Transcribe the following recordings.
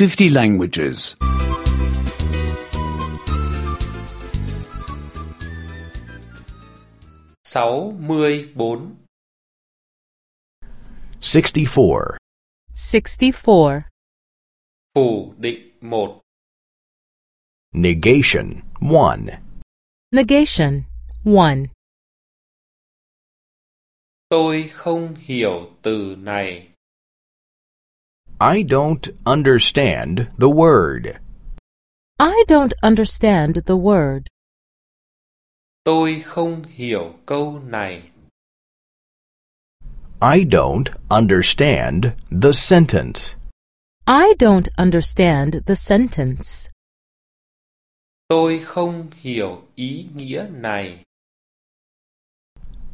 50 languages. 64 64. 64. Phủ định một Negation 1. Negation 1. Tôi không hiểu từ này. I don't understand the word. I don't understand the word. Tôi không hiểu câu này. I don't understand the sentence. I don't understand the sentence. Tôi không hiểu ý nghĩa này.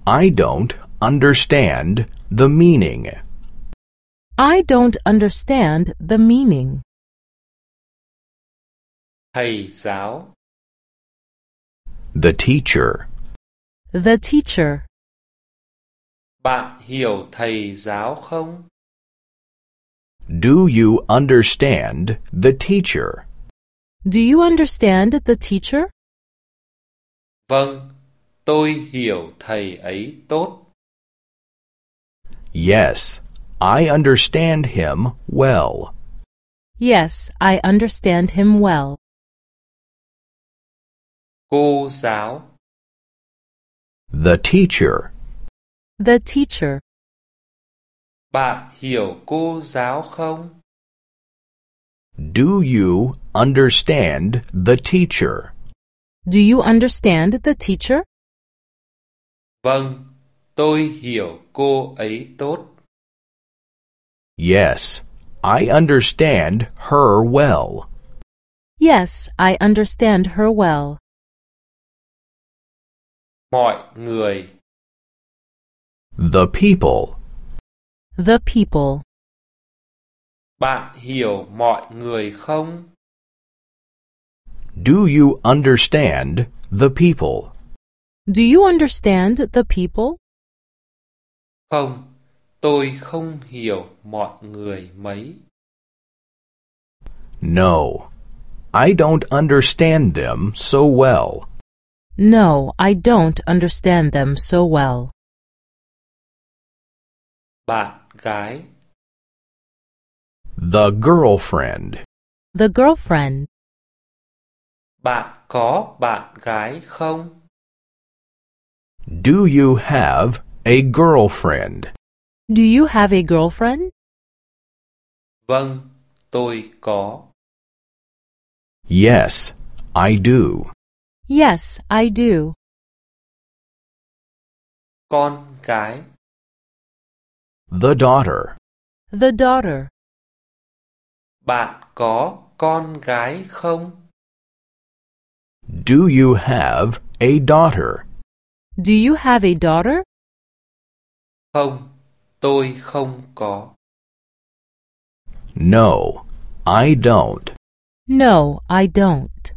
I don't understand the meaning. I don't understand the meaning. Thầy giáo, The teacher. The teacher. bạn hiểu thầy giáo không? Do you understand the teacher? Do you understand the teacher? Vâng, tôi hiểu thầy ấy tốt. Yes, I understand him well. Yes, I understand him well. Cô giáo, The teacher. The teacher. bạn hiểu cô giáo không? Do you understand the teacher? Do you understand the teacher? Vâng, tôi hiểu cô ấy tốt. Yes, I understand her well. Yes, I understand her well. Mọi người, The people. The people. bạn hiểu mọi người không? Do you understand the people? Do you understand the people? Không, tôi không hiểu mọi người mấy. No, I don't understand them so well. No, I don't understand them so well. Bạn gái, The girlfriend. The girlfriend. bạn có bạn gái không? Do you have a girlfriend? Do you have a girlfriend? Vâng, tôi có. Yes, I do. Yes, I do. Con gái, The daughter. The daughter. bạn có con gái không? Do you have a daughter? Do you have a daughter? Không, tôi không có. No, I don't. No, I don't.